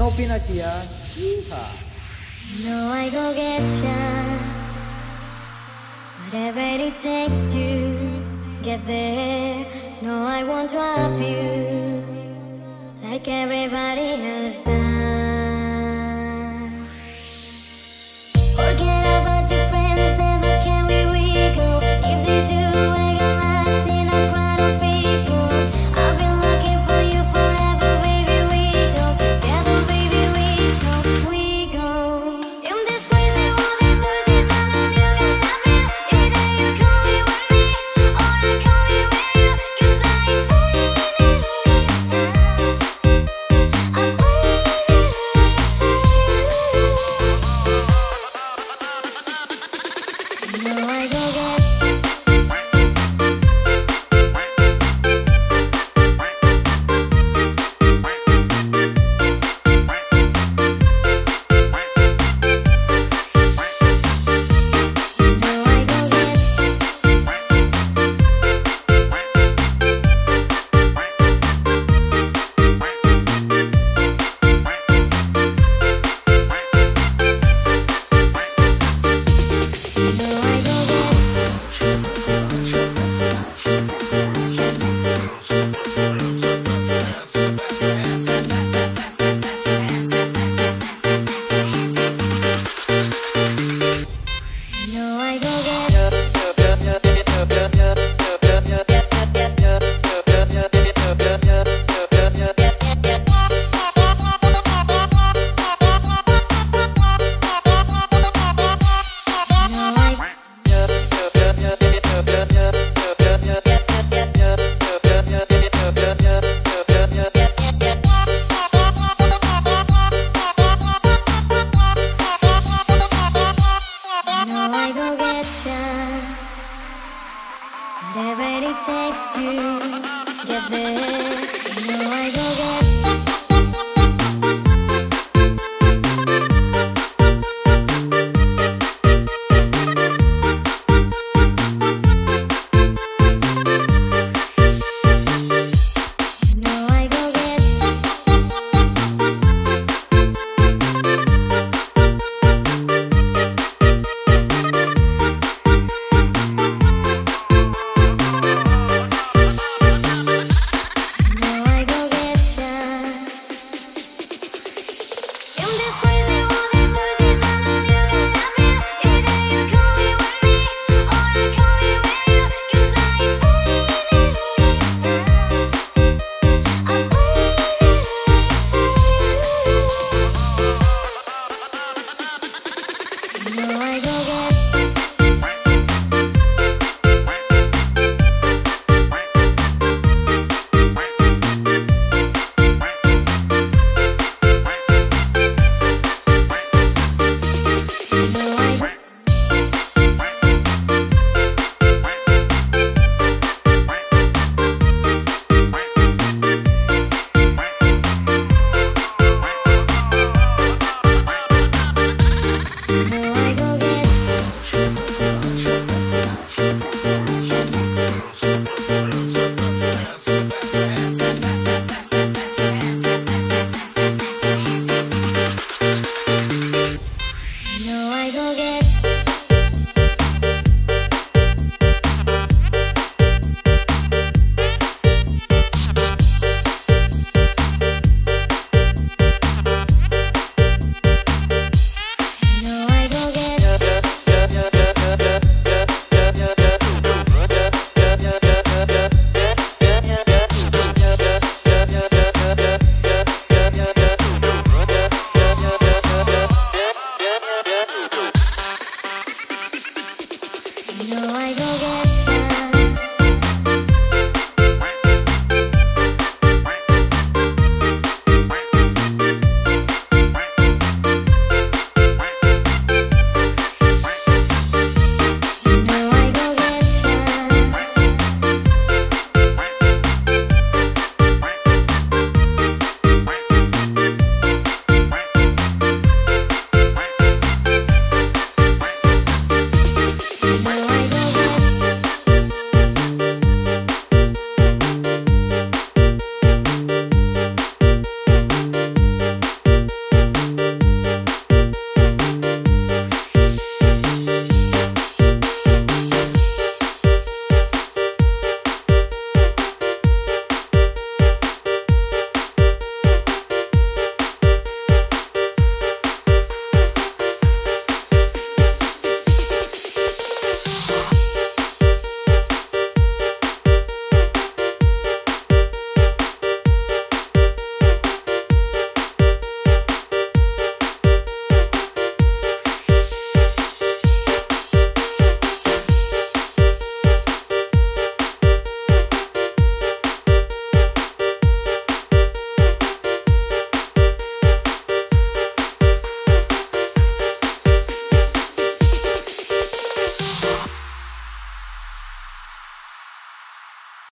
No Pinasia. Yeehaw. No, I go get ya. Whatever it takes to get there. No, I won't drop you like everybody else does.